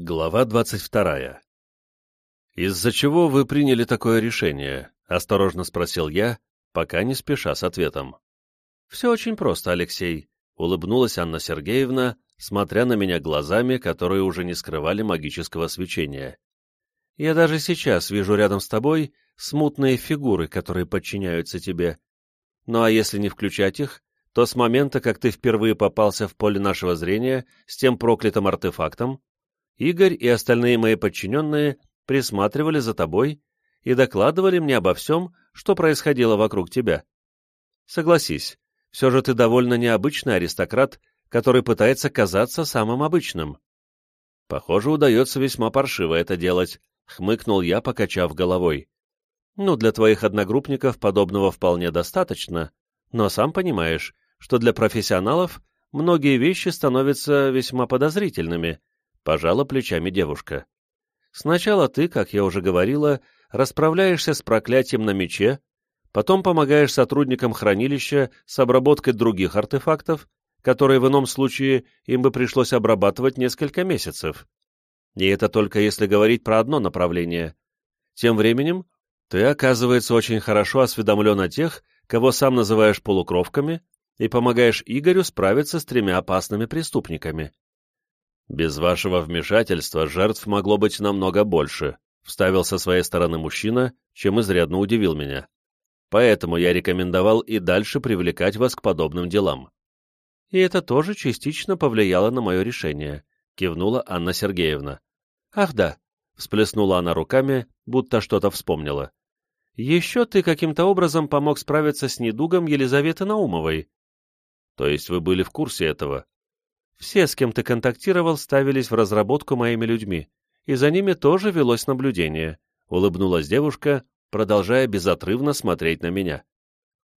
Глава 22. «Из-за чего вы приняли такое решение?» — осторожно спросил я, пока не спеша с ответом. «Все очень просто, Алексей», — улыбнулась Анна Сергеевна, смотря на меня глазами, которые уже не скрывали магического свечения. «Я даже сейчас вижу рядом с тобой смутные фигуры, которые подчиняются тебе. Ну а если не включать их, то с момента, как ты впервые попался в поле нашего зрения с тем проклятым артефактом, Игорь и остальные мои подчиненные присматривали за тобой и докладывали мне обо всем, что происходило вокруг тебя. Согласись, все же ты довольно необычный аристократ, который пытается казаться самым обычным. Похоже, удается весьма паршиво это делать, — хмыкнул я, покачав головой. Ну, для твоих одногруппников подобного вполне достаточно, но сам понимаешь, что для профессионалов многие вещи становятся весьма подозрительными, Пожала плечами девушка. Сначала ты, как я уже говорила, расправляешься с проклятием на мече, потом помогаешь сотрудникам хранилища с обработкой других артефактов, которые в ином случае им бы пришлось обрабатывать несколько месяцев. И это только если говорить про одно направление. Тем временем ты, оказывается, очень хорошо осведомлен о тех, кого сам называешь полукровками, и помогаешь Игорю справиться с тремя опасными преступниками. «Без вашего вмешательства жертв могло быть намного больше», вставил со своей стороны мужчина, чем изрядно удивил меня. «Поэтому я рекомендовал и дальше привлекать вас к подобным делам». «И это тоже частично повлияло на мое решение», кивнула Анна Сергеевна. «Ах да», всплеснула она руками, будто что-то вспомнила. «Еще ты каким-то образом помог справиться с недугом Елизаветы Наумовой». «То есть вы были в курсе этого?» Все, с кем ты контактировал, ставились в разработку моими людьми, и за ними тоже велось наблюдение», — улыбнулась девушка, продолжая безотрывно смотреть на меня.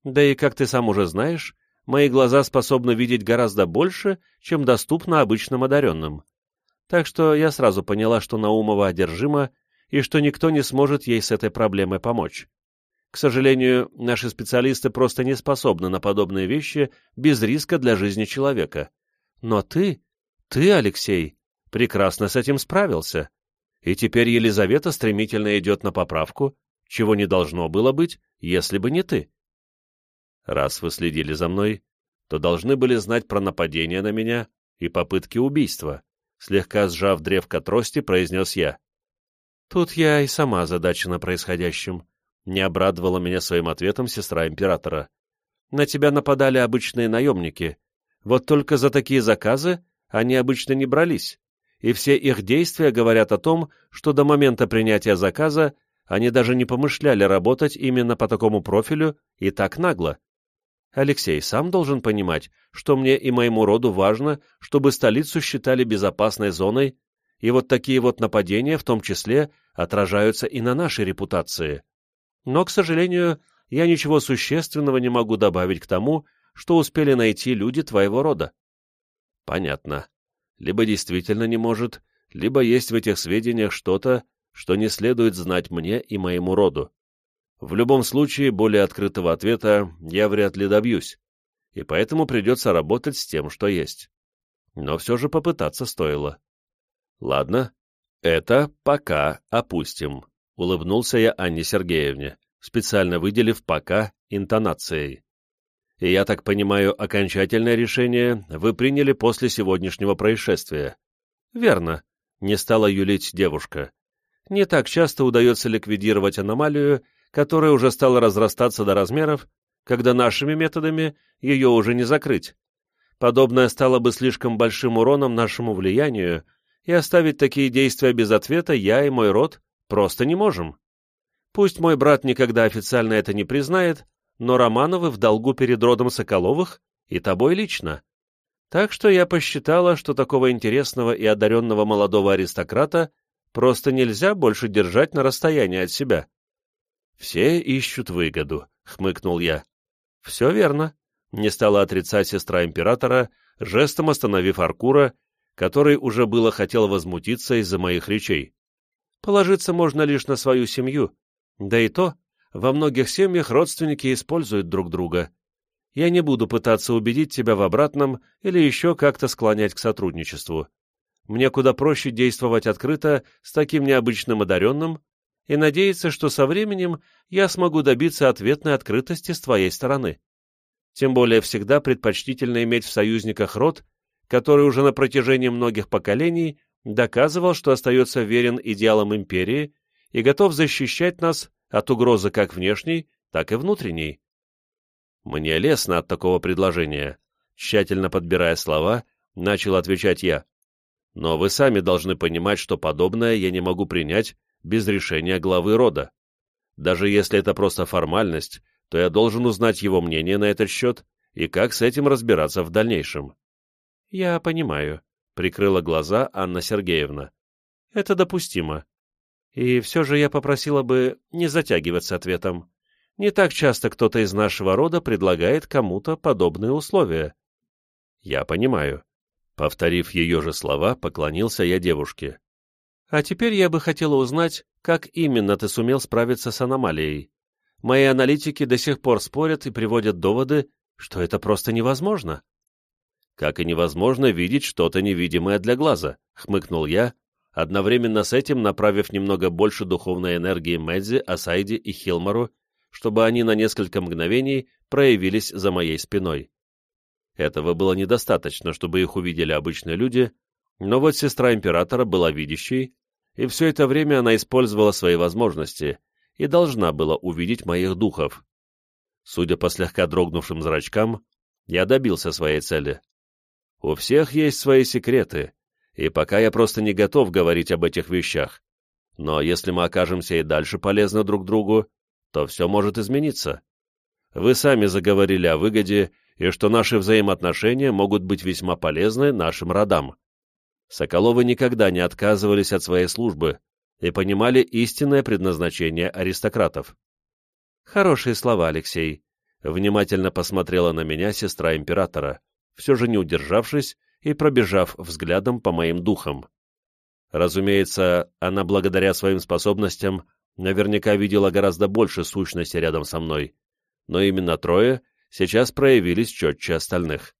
«Да и, как ты сам уже знаешь, мои глаза способны видеть гораздо больше, чем доступно обычным одаренным. Так что я сразу поняла, что Наумова одержима, и что никто не сможет ей с этой проблемой помочь. К сожалению, наши специалисты просто не способны на подобные вещи без риска для жизни человека. Но ты, ты, Алексей, прекрасно с этим справился. И теперь Елизавета стремительно идет на поправку, чего не должно было быть, если бы не ты. Раз вы следили за мной, то должны были знать про нападение на меня и попытки убийства, слегка сжав древко трости, произнес я. Тут я и сама задачена происходящим. Не обрадовала меня своим ответом сестра императора. На тебя нападали обычные наемники, вот только за такие заказы они обычно не брались, и все их действия говорят о том, что до момента принятия заказа они даже не помышляли работать именно по такому профилю и так нагло. Алексей сам должен понимать, что мне и моему роду важно, чтобы столицу считали безопасной зоной, и вот такие вот нападения, в том числе, отражаются и на нашей репутации. Но, к сожалению, я ничего существенного не могу добавить к тому, что успели найти люди твоего рода. Понятно. Либо действительно не может, либо есть в этих сведениях что-то, что не следует знать мне и моему роду. В любом случае, более открытого ответа я вряд ли добьюсь, и поэтому придется работать с тем, что есть. Но все же попытаться стоило. Ладно, это пока опустим, — улыбнулся я Анне Сергеевне, специально выделив «пока» интонацией. И я так понимаю, окончательное решение вы приняли после сегодняшнего происшествия. Верно, не стала юлить девушка. Не так часто удается ликвидировать аномалию, которая уже стала разрастаться до размеров, когда нашими методами ее уже не закрыть. Подобное стало бы слишком большим уроном нашему влиянию, и оставить такие действия без ответа я и мой род просто не можем. Пусть мой брат никогда официально это не признает, но Романовы в долгу перед родом Соколовых и тобой лично. Так что я посчитала, что такого интересного и одаренного молодого аристократа просто нельзя больше держать на расстоянии от себя. «Все ищут выгоду», — хмыкнул я. «Все верно», — не стала отрицать сестра императора, жестом остановив Аркура, который уже было хотел возмутиться из-за моих речей. «Положиться можно лишь на свою семью, да и то во многих семьях родственники используют друг друга. Я не буду пытаться убедить тебя в обратном или еще как-то склонять к сотрудничеству. мне куда проще действовать открыто с таким необычным одаренным и надеяться, что со временем я смогу добиться ответной открытости с твоей стороны. Тем более всегда предпочтительно иметь в союзниках род, который уже на протяжении многих поколений доказывал, что остается верен идеалам империи и готов защищать нас от угрозы как внешней, так и внутренней. Мне лестно от такого предложения. Тщательно подбирая слова, начал отвечать я. Но вы сами должны понимать, что подобное я не могу принять без решения главы рода. Даже если это просто формальность, то я должен узнать его мнение на этот счет и как с этим разбираться в дальнейшем. «Я понимаю», — прикрыла глаза Анна Сергеевна. «Это допустимо. И все же я попросила бы не затягивать с ответом. Не так часто кто-то из нашего рода предлагает кому-то подобные условия». «Я понимаю». Повторив ее же слова, поклонился я девушке. А теперь я бы хотела узнать, как именно ты сумел справиться с аномалией. Мои аналитики до сих пор спорят и приводят доводы, что это просто невозможно. Как и невозможно видеть что-то невидимое для глаза, хмыкнул я, одновременно с этим направив немного больше духовной энергии Мэдзи, Асайди и Хилмару, чтобы они на несколько мгновений проявились за моей спиной. Этого было недостаточно, чтобы их увидели обычные люди, но вот сестра императора была видящей, и все это время она использовала свои возможности и должна была увидеть моих духов. Судя по слегка дрогнувшим зрачкам, я добился своей цели. У всех есть свои секреты, и пока я просто не готов говорить об этих вещах. Но если мы окажемся и дальше полезны друг другу, то все может измениться. Вы сами заговорили о выгоде и что наши взаимоотношения могут быть весьма полезны нашим родам. Соколовы никогда не отказывались от своей службы и понимали истинное предназначение аристократов. «Хорошие слова, Алексей», — внимательно посмотрела на меня сестра императора, все же не удержавшись и пробежав взглядом по моим духам. Разумеется, она благодаря своим способностям наверняка видела гораздо больше сущности рядом со мной, но именно трое сейчас проявились четче остальных.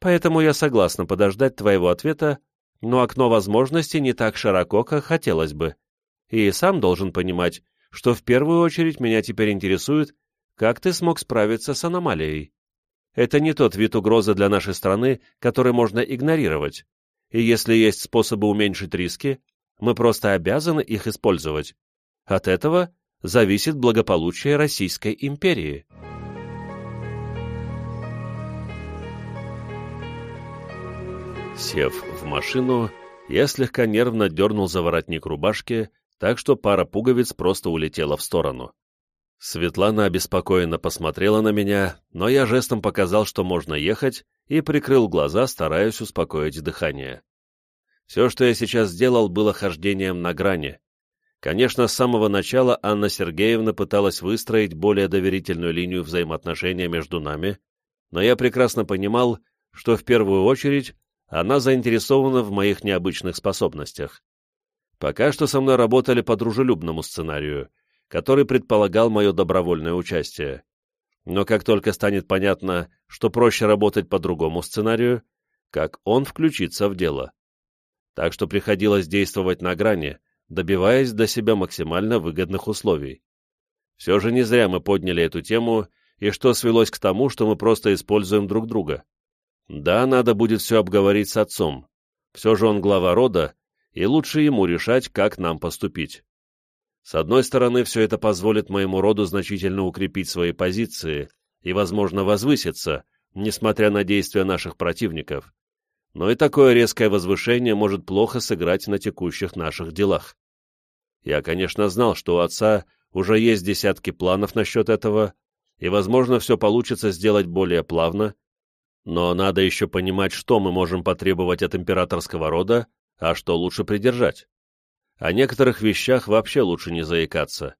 Поэтому я согласна подождать твоего ответа но окно возможностей не так широко, как хотелось бы. И сам должен понимать, что в первую очередь меня теперь интересует, как ты смог справиться с аномалией. Это не тот вид угрозы для нашей страны, который можно игнорировать. И если есть способы уменьшить риски, мы просто обязаны их использовать. От этого зависит благополучие Российской империи. Сев в машину, я слегка нервно дернул за воротник рубашки, так что пара пуговиц просто улетела в сторону. Светлана обеспокоенно посмотрела на меня, но я жестом показал, что можно ехать, и прикрыл глаза, стараясь успокоить дыхание. Все, что я сейчас сделал, было хождением на грани. Конечно, с самого начала Анна Сергеевна пыталась выстроить более доверительную линию взаимоотношения между нами, но я прекрасно понимал, что в первую очередь она заинтересована в моих необычных способностях. Пока что со мной работали по дружелюбному сценарию, который предполагал мое добровольное участие. Но как только станет понятно, что проще работать по другому сценарию, как он включится в дело. Так что приходилось действовать на грани, добиваясь до себя максимально выгодных условий. Все же не зря мы подняли эту тему, и что свелось к тому, что мы просто используем друг друга. Да, надо будет все обговорить с отцом. Все же он глава рода, и лучше ему решать, как нам поступить. С одной стороны, все это позволит моему роду значительно укрепить свои позиции и, возможно, возвыситься, несмотря на действия наших противников. Но и такое резкое возвышение может плохо сыграть на текущих наших делах. Я, конечно, знал, что у отца уже есть десятки планов насчет этого, и, возможно, все получится сделать более плавно, но надо еще понимать, что мы можем потребовать от императорского рода, а что лучше придержать. О некоторых вещах вообще лучше не заикаться.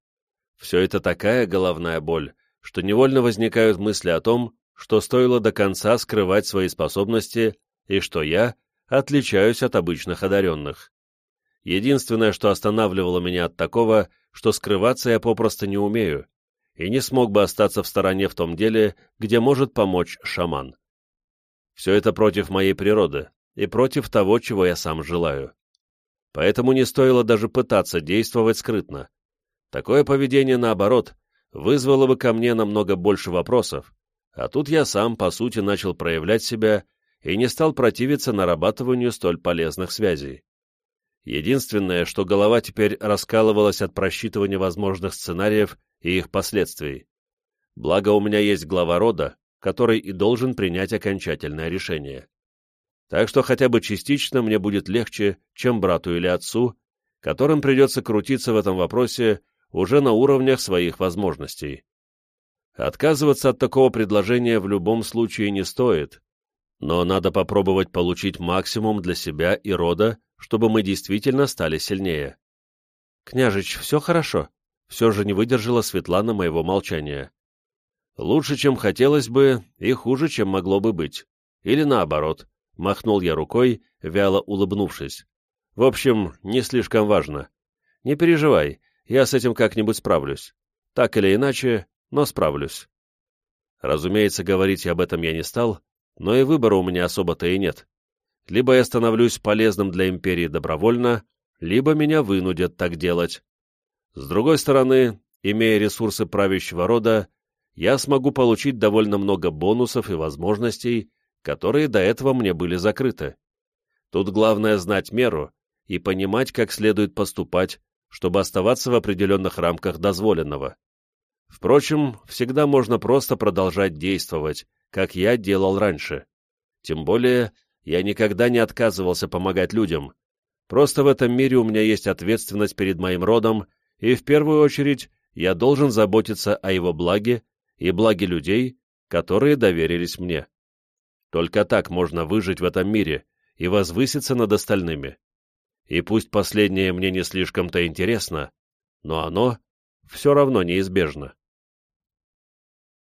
Все это такая головная боль, что невольно возникают мысли о том, что стоило до конца скрывать свои способности и что я отличаюсь от обычных одаренных. Единственное, что останавливало меня от такого, что скрываться я попросту не умею, и не смог бы остаться в стороне в том деле, где может помочь шаман. Все это против моей природы, и против того, чего я сам желаю. Поэтому не стоило даже пытаться действовать скрытно. Такое поведение, наоборот, вызвало бы ко мне намного больше вопросов, а тут я сам, по сути, начал проявлять себя и не стал противиться нарабатыванию столь полезных связей. Единственное, что голова теперь раскалывалась от просчитывания возможных сценариев и их последствий. Благо у меня есть глава рода, который и должен принять окончательное решение. Так что хотя бы частично мне будет легче, чем брату или отцу, которым придется крутиться в этом вопросе уже на уровнях своих возможностей. Отказываться от такого предложения в любом случае не стоит, но надо попробовать получить максимум для себя и рода, чтобы мы действительно стали сильнее. «Княжич, все хорошо?» Все же не выдержала Светлана моего молчания. «Лучше, чем хотелось бы, и хуже, чем могло бы быть. Или наоборот», — махнул я рукой, вяло улыбнувшись. «В общем, не слишком важно. Не переживай, я с этим как-нибудь справлюсь. Так или иначе, но справлюсь». Разумеется, говорить об этом я не стал, но и выбора у меня особо-то и нет. Либо я становлюсь полезным для империи добровольно, либо меня вынудят так делать. С другой стороны, имея ресурсы правящего рода, я смогу получить довольно много бонусов и возможностей, которые до этого мне были закрыты. Тут главное знать меру и понимать, как следует поступать, чтобы оставаться в определенных рамках дозволенного. Впрочем, всегда можно просто продолжать действовать, как я делал раньше. Тем более, я никогда не отказывался помогать людям. Просто в этом мире у меня есть ответственность перед моим родом, и в первую очередь я должен заботиться о его благе и благе людей, которые доверились мне. Только так можно выжить в этом мире и возвыситься над остальными. И пусть последнее мне не слишком-то интересно, но оно все равно неизбежно.